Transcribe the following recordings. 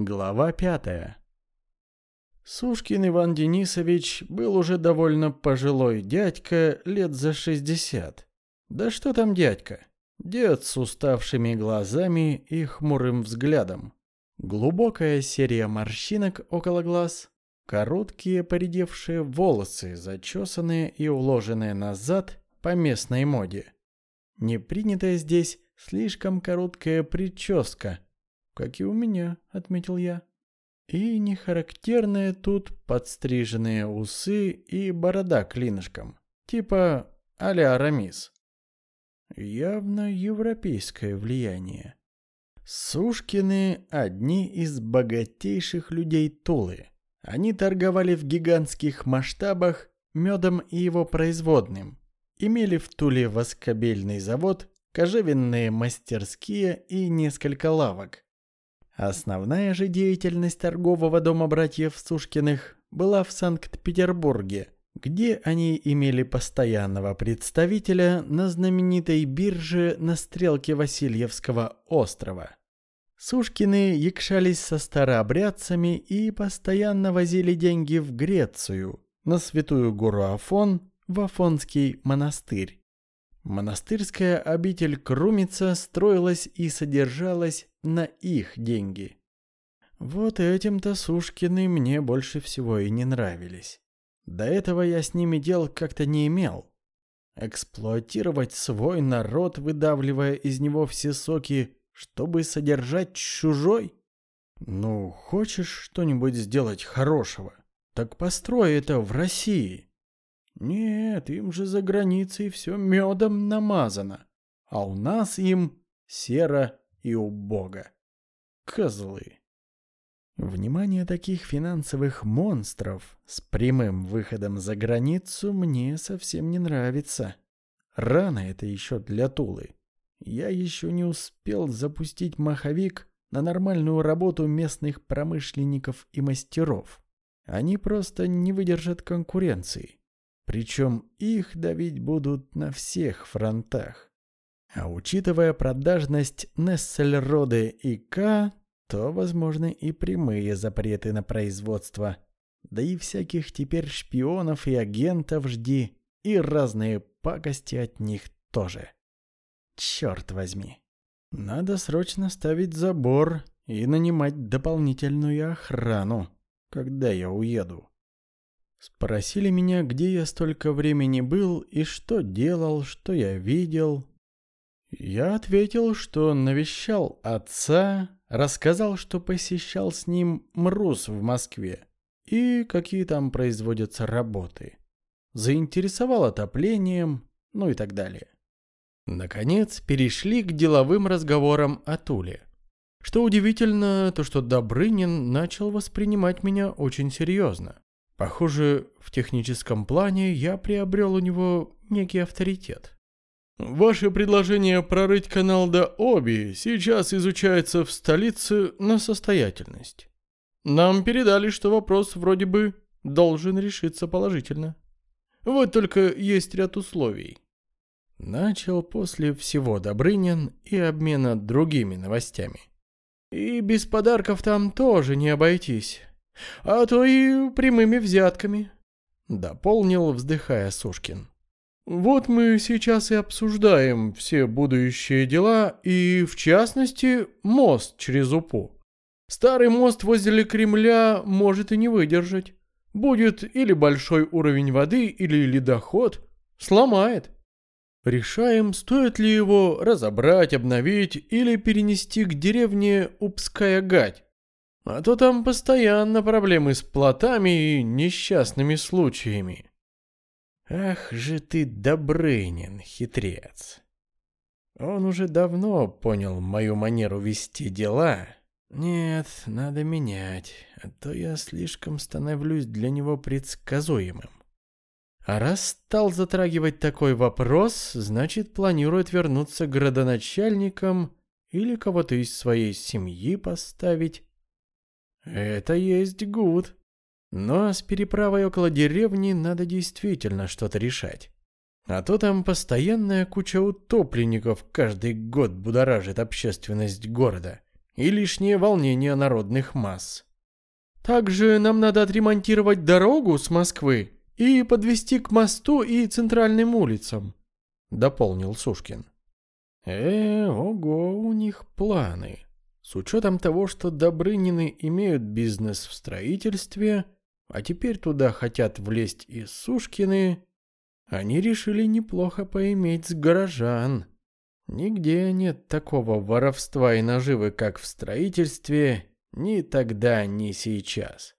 Глава пятая. Сушкин Иван Денисович был уже довольно пожилой дядька лет за шестьдесят. Да что там дядька? Дед с уставшими глазами и хмурым взглядом. Глубокая серия морщинок около глаз, короткие поредевшие волосы, зачесанные и уложенные назад по местной моде. Не принятая здесь слишком короткая прическа – как и у меня, отметил я. И нехарактерные тут подстриженные усы и борода клинышком, типа а-ля Арамис. Явно европейское влияние. Сушкины – одни из богатейших людей Тулы. Они торговали в гигантских масштабах медом и его производным. Имели в Туле воскобельный завод, кожевенные мастерские и несколько лавок. Основная же деятельность торгового дома братьев Сушкиных была в Санкт-Петербурге, где они имели постоянного представителя на знаменитой бирже на стрелке Васильевского острова. Сушкины якшались со старообрядцами и постоянно возили деньги в Грецию, на святую гору Афон, в Афонский монастырь. Монастырская обитель Крумица строилась и содержалась на их деньги. Вот этим-то Сушкины мне больше всего и не нравились. До этого я с ними дел как-то не имел. Эксплуатировать свой народ, выдавливая из него все соки, чтобы содержать чужой? Ну, хочешь что-нибудь сделать хорошего, так построй это в России. Нет, им же за границей все медом намазано, а у нас им серо и убого. Козлы. Внимание таких финансовых монстров с прямым выходом за границу мне совсем не нравится. Рано это еще для Тулы. Я еще не успел запустить маховик на нормальную работу местных промышленников и мастеров. Они просто не выдержат конкуренции. Причем их давить будут на всех фронтах. А учитывая продажность Нессельроды и К, то возможны и прямые запреты на производство. Да и всяких теперь шпионов и агентов жди, и разные пакости от них тоже. Черт возьми. Надо срочно ставить забор и нанимать дополнительную охрану, когда я уеду. Спросили меня, где я столько времени был и что делал, что я видел, я ответил, что навещал отца, рассказал, что посещал с ним МРУС в Москве и какие там производятся работы. Заинтересовал отоплением, ну и так далее. Наконец, перешли к деловым разговорам о Туле. Что удивительно, то что Добрынин начал воспринимать меня очень серьезно. Похоже, в техническом плане я приобрел у него некий авторитет. Ваше предложение прорыть канал до Оби сейчас изучается в столице на состоятельность. Нам передали, что вопрос вроде бы должен решиться положительно. Вот только есть ряд условий. Начал после всего Добрынин и обмена другими новостями. И без подарков там тоже не обойтись, а то и прямыми взятками. Дополнил, вздыхая Сушкин. Вот мы сейчас и обсуждаем все будущие дела и, в частности, мост через Упу. Старый мост возле Кремля может и не выдержать. Будет или большой уровень воды, или ледоход. Сломает. Решаем, стоит ли его разобрать, обновить или перенести к деревне Упская Гать. А то там постоянно проблемы с плотами и несчастными случаями. Ах же ты, Добрынин, хитрец. Он уже давно понял мою манеру вести дела. Нет, надо менять, а то я слишком становлюсь для него предсказуемым. А раз стал затрагивать такой вопрос, значит планирует вернуться к градоначальникам или кого-то из своей семьи поставить. Это есть гуд. Но с переправой около деревни надо действительно что-то решать. А то там постоянная куча утопленников каждый год будоражит общественность города. и лишнее волнение народных масс. Также нам надо отремонтировать дорогу с Москвы и подвести к мосту и центральным улицам», — дополнил Сушкин. «Э, ого, у них планы. С учетом того, что Добрынины имеют бизнес в строительстве, а теперь туда хотят влезть и Сушкины, они решили неплохо поиметь с горожан. Нигде нет такого воровства и наживы, как в строительстве, ни тогда, ни сейчас.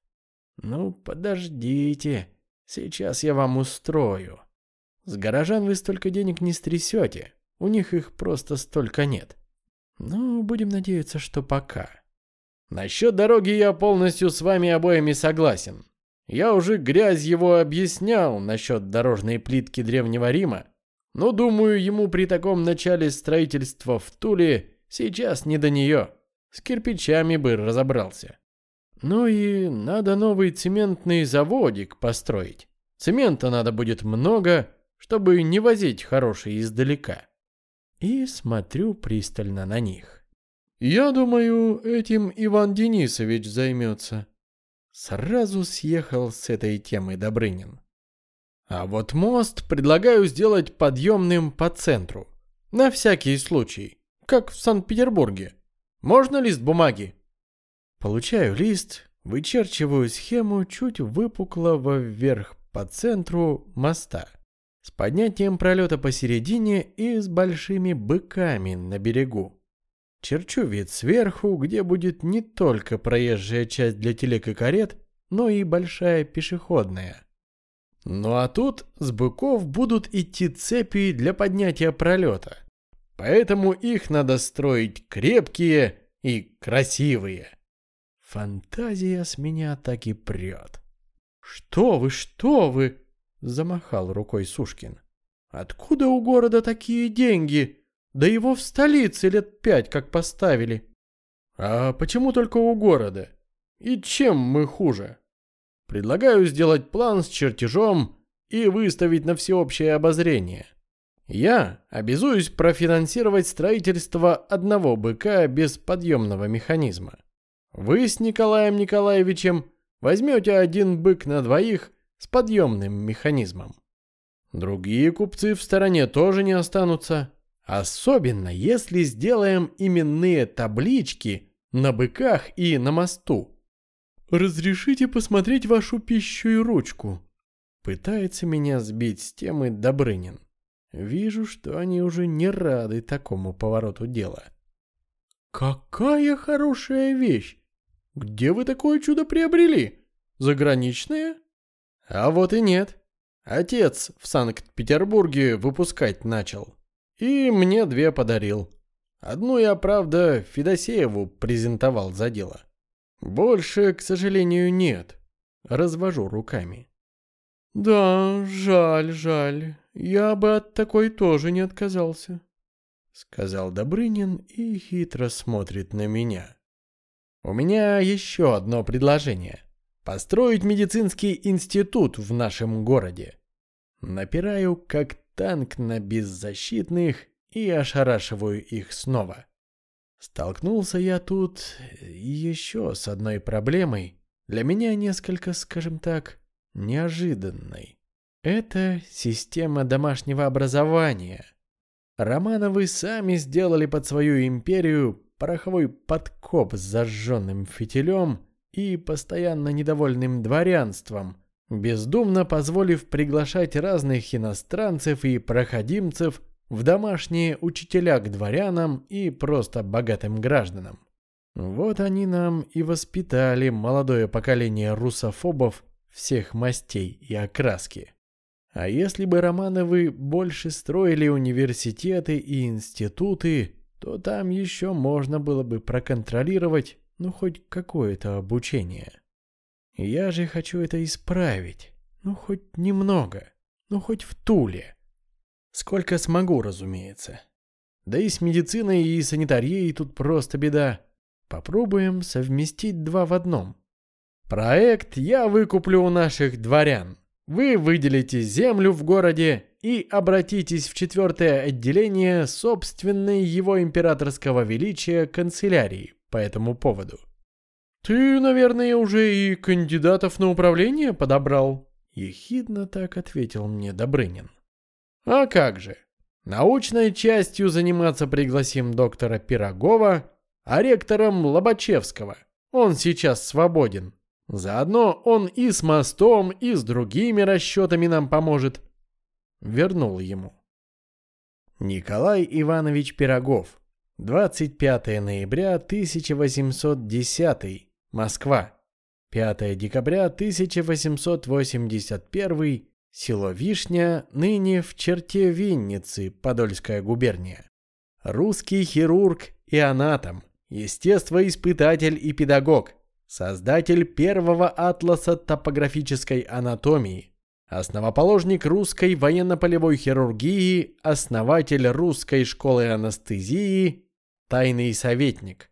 Ну, подождите, сейчас я вам устрою. С горожан вы столько денег не стрясете, у них их просто столько нет. Ну, будем надеяться, что пока. Насчет дороги я полностью с вами обоими согласен. Я уже грязь его объяснял насчет дорожной плитки Древнего Рима, но думаю, ему при таком начале строительства в Туле сейчас не до нее. С кирпичами бы разобрался. Ну и надо новый цементный заводик построить. Цемента надо будет много, чтобы не возить хороший издалека. И смотрю пристально на них. Я думаю, этим Иван Денисович займется. Сразу съехал с этой темы Добрынин. А вот мост предлагаю сделать подъемным по центру. На всякий случай. Как в Санкт-Петербурге. Можно лист бумаги? Получаю лист, вычерчиваю схему чуть выпуклого вверх по центру моста. С поднятием пролета посередине и с большими быками на берегу. Черчу вид сверху, где будет не только проезжая часть для телег и карет, но и большая пешеходная. Ну а тут с быков будут идти цепи для поднятия пролета. Поэтому их надо строить крепкие и красивые. Фантазия с меня так и прет. «Что вы, что вы!» — замахал рукой Сушкин. «Откуда у города такие деньги?» Да его в столице лет пять как поставили. А почему только у города? И чем мы хуже? Предлагаю сделать план с чертежом и выставить на всеобщее обозрение. Я обязуюсь профинансировать строительство одного быка без подъемного механизма. Вы с Николаем Николаевичем возьмете один бык на двоих с подъемным механизмом. Другие купцы в стороне тоже не останутся. Особенно, если сделаем именные таблички на быках и на мосту. «Разрешите посмотреть вашу пищу и ручку?» Пытается меня сбить с темы Добрынин. Вижу, что они уже не рады такому повороту дела. «Какая хорошая вещь! Где вы такое чудо приобрели? Заграничное?» «А вот и нет. Отец в Санкт-Петербурге выпускать начал. И мне две подарил. Одну я, правда, Федосееву презентовал за дело. Больше, к сожалению, нет. Развожу руками. Да, жаль, жаль. Я бы от такой тоже не отказался. Сказал Добрынин и хитро смотрит на меня. У меня еще одно предложение. Построить медицинский институт в нашем городе. Напираю, как танк на беззащитных и ошарашиваю их снова. Столкнулся я тут еще с одной проблемой, для меня несколько, скажем так, неожиданной. Это система домашнего образования. Романовы сами сделали под свою империю пороховой подкоп с зажженным фитилем и постоянно недовольным дворянством, бездумно позволив приглашать разных иностранцев и проходимцев в домашние учителя к дворянам и просто богатым гражданам. Вот они нам и воспитали молодое поколение русофобов всех мастей и окраски. А если бы Романовы больше строили университеты и институты, то там еще можно было бы проконтролировать, ну, хоть какое-то обучение. Я же хочу это исправить. Ну, хоть немного. Ну, хоть в Туле. Сколько смогу, разумеется. Да и с медициной и санитарией тут просто беда. Попробуем совместить два в одном. Проект я выкуплю у наших дворян. Вы выделите землю в городе и обратитесь в четвертое отделение собственной его императорского величия канцелярии по этому поводу. «Ты, наверное, уже и кандидатов на управление подобрал?» Ехидно так ответил мне Добрынин. «А как же? Научной частью заниматься пригласим доктора Пирогова, а ректором Лобачевского. Он сейчас свободен. Заодно он и с мостом, и с другими расчетами нам поможет». Вернул ему. Николай Иванович Пирогов. 25 ноября 1810. Москва. 5 декабря 1881. Село Вишня, ныне в черте Винницы, Подольская губерния. Русский хирург и анатом, естествоиспытатель и педагог, создатель первого атласа топографической анатомии, основоположник русской военно-полевой хирургии, основатель русской школы анестезии, тайный советник.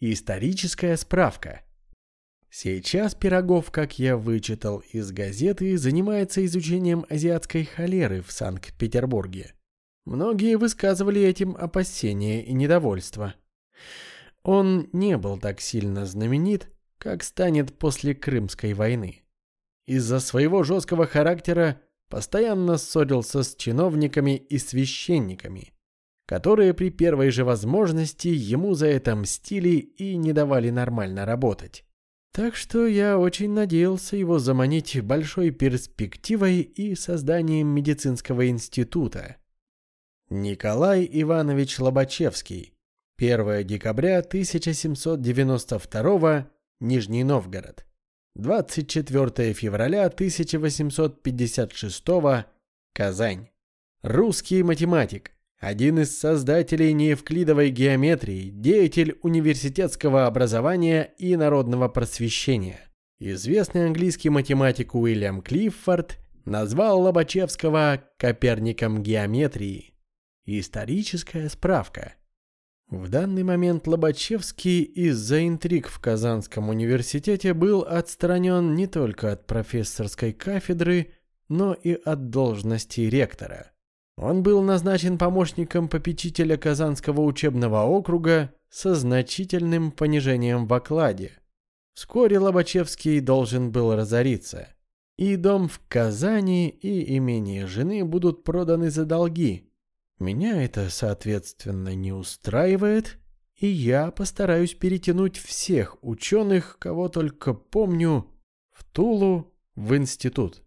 Историческая справка. Сейчас Пирогов, как я вычитал из газеты, занимается изучением азиатской холеры в Санкт-Петербурге. Многие высказывали этим опасения и недовольство. Он не был так сильно знаменит, как станет после Крымской войны. Из-за своего жесткого характера постоянно ссорился с чиновниками и священниками, которые при первой же возможности ему за это мстили и не давали нормально работать. Так что я очень надеялся его заманить большой перспективой и созданием медицинского института. Николай Иванович Лобачевский. 1 декабря 1792 Нижний Новгород. 24 февраля 1856 Казань. Русский математик, один из создателей неевклидовой геометрии, деятель университетского образования и народного просвещения. Известный английский математик Уильям Клиффорд назвал Лобачевского Коперником геометрии. Историческая справка. В данный момент Лобачевский из-за интриг в Казанском университете был отстранен не только от профессорской кафедры, но и от должности ректора. Он был назначен помощником попечителя Казанского учебного округа со значительным понижением в окладе. Вскоре Лобачевский должен был разориться. И дом в Казани, и имение жены будут проданы за долги. Меня это, соответственно, не устраивает, и я постараюсь перетянуть всех ученых, кого только помню, в Тулу, в институт.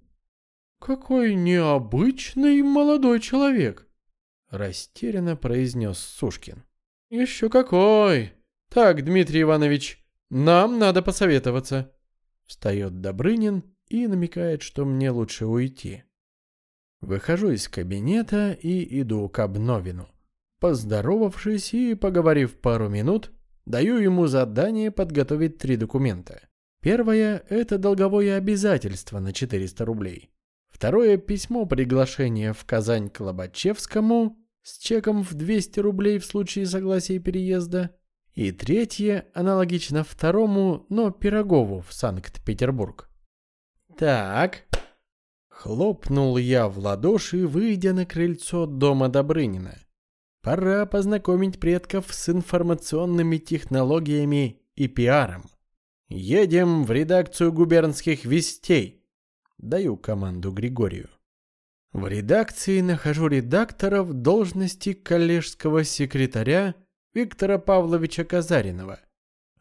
«Какой необычный молодой человек!» — растерянно произнес Сушкин. «Еще какой! Так, Дмитрий Иванович, нам надо посоветоваться!» Встает Добрынин и намекает, что мне лучше уйти. Выхожу из кабинета и иду к Обновину. Поздоровавшись и поговорив пару минут, даю ему задание подготовить три документа. Первое – это долговое обязательство на 400 рублей. Второе письмо приглашения в Казань к Лобачевскому с чеком в 200 рублей в случае согласия переезда. И третье, аналогично второму, но Пирогову в Санкт-Петербург. Так. Хлопнул я в ладоши, выйдя на крыльцо дома Добрынина. Пора познакомить предков с информационными технологиями и пиаром. Едем в редакцию губернских вестей. Даю команду Григорию. В редакции нахожу редактора в должности коллежского секретаря Виктора Павловича Казаринова.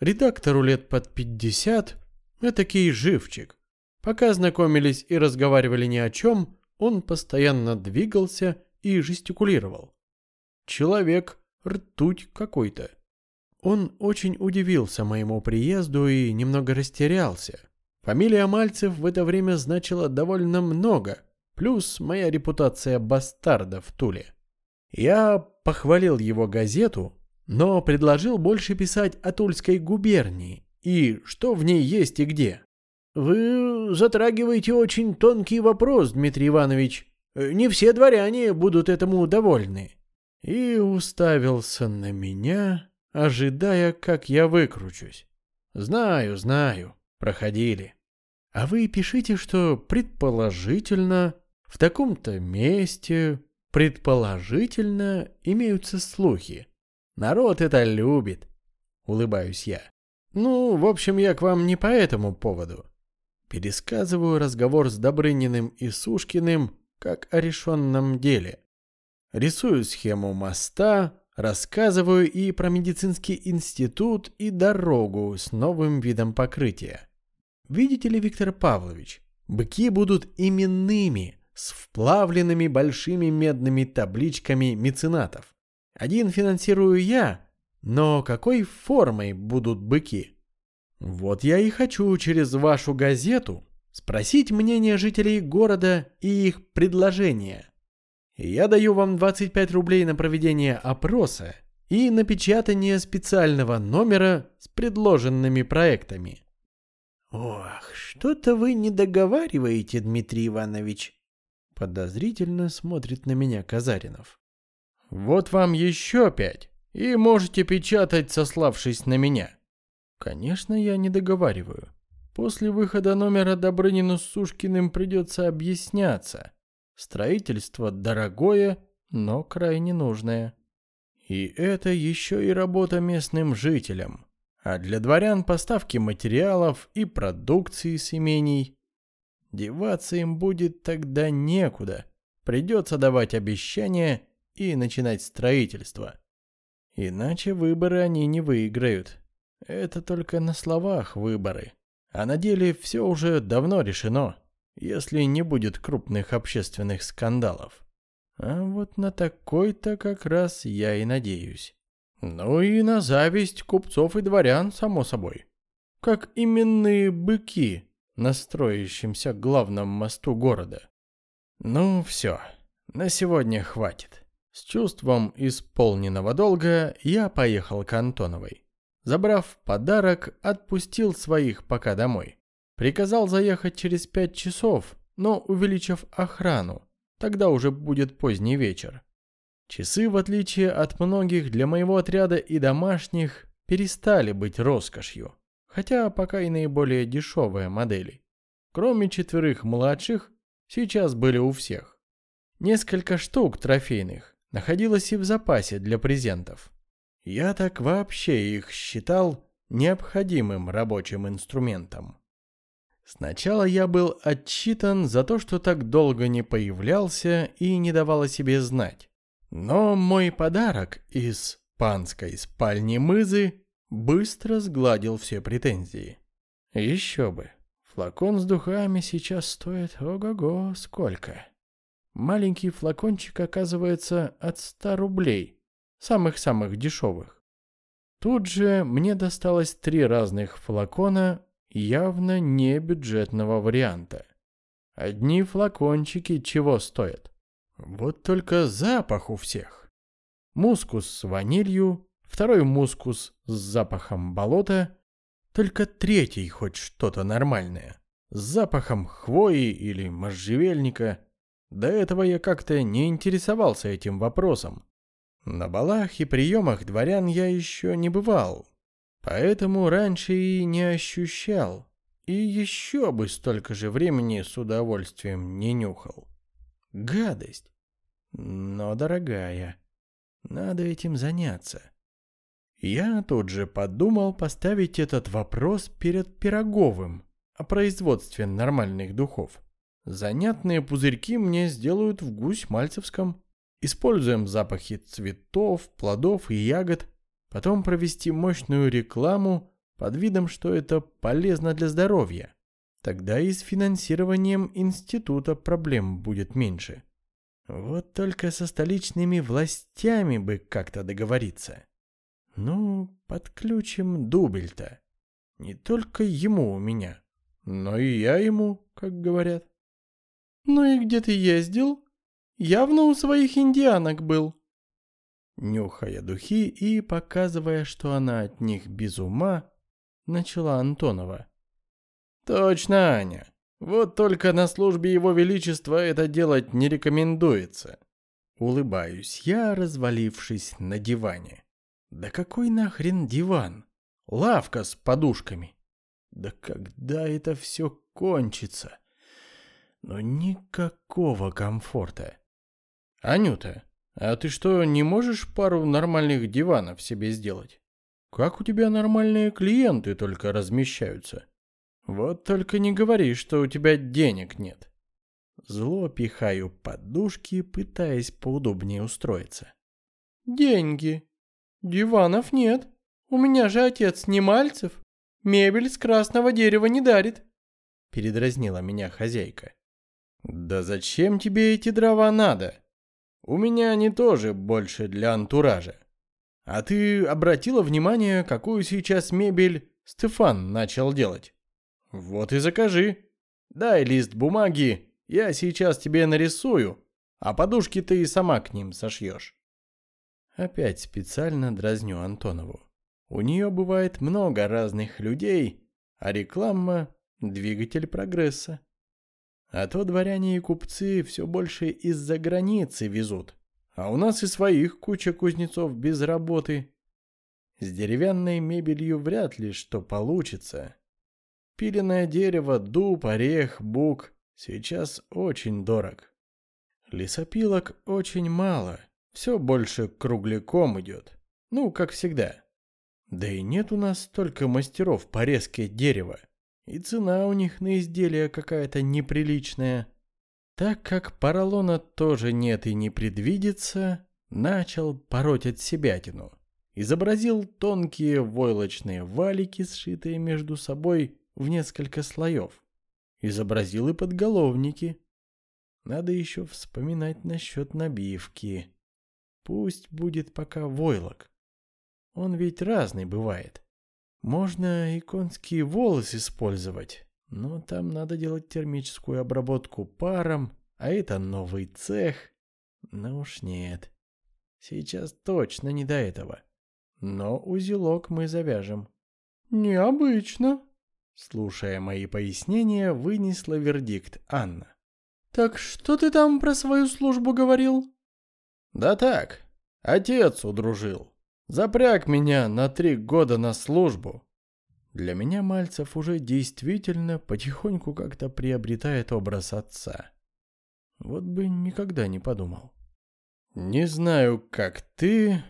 Редактору лет под 50, этакий живчик. Пока знакомились и разговаривали ни о чем, он постоянно двигался и жестикулировал. Человек ртуть какой-то. Он очень удивился моему приезду и немного растерялся. Фамилия Мальцев в это время значила довольно много, плюс моя репутация бастарда в Туле. Я похвалил его газету, но предложил больше писать о Тульской губернии и что в ней есть и где. «Вы затрагиваете очень тонкий вопрос, Дмитрий Иванович. Не все дворяне будут этому довольны». И уставился на меня, ожидая, как я выкручусь. «Знаю, знаю, проходили». А вы пишите, что предположительно в таком-то месте предположительно имеются слухи. Народ это любит. улыбаюсь я. Ну, в общем, я к вам не по этому поводу. Пересказываю разговор с Добрыниным и Сушкиным, как о решенном деле. Рисую схему моста, рассказываю и про медицинский институт и дорогу с новым видом покрытия. Видите ли, Виктор Павлович, быки будут именными, с вплавленными большими медными табличками меценатов. Один финансирую я, но какой формой будут быки? Вот я и хочу через вашу газету спросить мнение жителей города и их предложения. Я даю вам 25 рублей на проведение опроса и напечатание специального номера с предложенными проектами. Ох, что-то вы не договариваете, Дмитрий Иванович. Подозрительно смотрит на меня Казаринов. Вот вам еще пять, и можете печатать, сославшись на меня. Конечно, я не договариваю. После выхода номера Добрынину с Сушкиным придется объясняться. Строительство дорогое, но крайне нужное. И это еще и работа местным жителям. А для дворян поставки материалов и продукции с имений Деваться им будет тогда некуда. Придется давать обещания и начинать строительство. Иначе выборы они не выиграют. Это только на словах выборы. А на деле все уже давно решено, если не будет крупных общественных скандалов. А вот на такой-то как раз я и надеюсь. Ну и на зависть купцов и дворян, само собой. Как именные быки на строящемся главном мосту города. Ну все, на сегодня хватит. С чувством исполненного долга я поехал к Антоновой. Забрав подарок, отпустил своих пока домой. Приказал заехать через пять часов, но увеличив охрану. Тогда уже будет поздний вечер. Часы, в отличие от многих для моего отряда и домашних, перестали быть роскошью хотя пока и наиболее дешевые модели. Кроме четверых младших, сейчас были у всех. Несколько штук трофейных находилось и в запасе для презентов. Я так вообще их считал необходимым рабочим инструментом. Сначала я был отчитан за то, что так долго не появлялся и не давал о себе знать. Но мой подарок из панской спальни Мызы быстро сгладил все претензии. Еще бы. Флакон с духами сейчас стоит ого-го сколько. Маленький флакончик оказывается от 100 рублей, самых-самых дешевых. Тут же мне досталось три разных флакона явно не бюджетного варианта. Одни флакончики чего стоят? Вот только запах у всех. Мускус с ванилью, второй мускус с запахом болота, только третий хоть что-то нормальное, с запахом хвои или можжевельника. До этого я как-то не интересовался этим вопросом. На балах и приемах дворян я еще не бывал, поэтому раньше и не ощущал, и еще бы столько же времени с удовольствием не нюхал. Гадость, но дорогая, надо этим заняться. Я тут же подумал поставить этот вопрос перед Пироговым о производстве нормальных духов. Занятные пузырьки мне сделают в гусь-мальцевском. Используем запахи цветов, плодов и ягод. Потом провести мощную рекламу под видом, что это полезно для здоровья. Тогда и с финансированием института проблем будет меньше. Вот только со столичными властями бы как-то договориться. Ну, подключим Дубельта. Не только ему у меня, но и я ему, как говорят. Ну и где ты ездил? Явно у своих индианок был. Нюхая духи и показывая, что она от них без ума, начала Антонова. Точно, Аня. Вот только на службе его величества это делать не рекомендуется. Улыбаюсь я, развалившись на диване. Да какой нахрен диван? Лавка с подушками. Да когда это все кончится? Но никакого комфорта. Анюта, а ты что, не можешь пару нормальных диванов себе сделать? Как у тебя нормальные клиенты только размещаются? Вот только не говори, что у тебя денег нет. Зло пихаю подушки, пытаясь поудобнее устроиться. Деньги. Диванов нет. У меня же отец не Мальцев. Мебель с красного дерева не дарит. Передразнила меня хозяйка. Да зачем тебе эти дрова надо? У меня они тоже больше для антуража. А ты обратила внимание, какую сейчас мебель Стефан начал делать? Вот и закажи. Дай лист бумаги, я сейчас тебе нарисую, а подушки ты и сама к ним сошьешь. Опять специально дразню Антонову. У нее бывает много разных людей, а реклама – двигатель прогресса. А то дворяне и купцы все больше из-за границы везут. А у нас и своих куча кузнецов без работы. С деревянной мебелью вряд ли что получится. Пиленное дерево, дуб, орех, бук сейчас очень дорог. Лесопилок очень мало, все больше кругляком идет. Ну, как всегда. Да и нет у нас столько мастеров по резке дерева. И цена у них на изделия какая-то неприличная. Так как поролона тоже нет и не предвидится, начал пороть от себятину. Изобразил тонкие войлочные валики, сшитые между собой в несколько слоев. Изобразил и подголовники. Надо еще вспоминать насчет набивки. Пусть будет пока войлок. Он ведь разный бывает. Можно и конские волосы использовать. Но там надо делать термическую обработку паром, а это новый цех. Ну уж нет. Сейчас точно не до этого. Но узелок мы завяжем. Необычно. Слушая мои пояснения, вынесла вердикт Анна. Так что ты там про свою службу говорил? Да так, отец удружил. Запряг меня на три года на службу. Для меня Мальцев уже действительно потихоньку как-то приобретает образ отца. Вот бы никогда не подумал. Не знаю, как ты,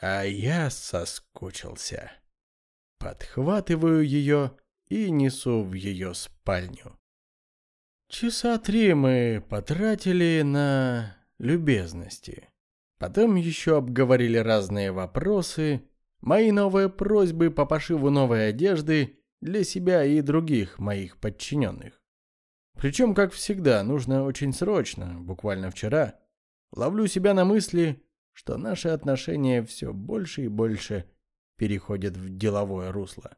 а я соскучился. Подхватываю ее и несу в ее спальню. Часа три мы потратили на любезности. Потом еще обговорили разные вопросы, Мои новые просьбы по пошиву новой одежды для себя и других моих подчиненных. Причем, как всегда, нужно очень срочно, буквально вчера. Ловлю себя на мысли, что наши отношения все больше и больше переходят в деловое русло.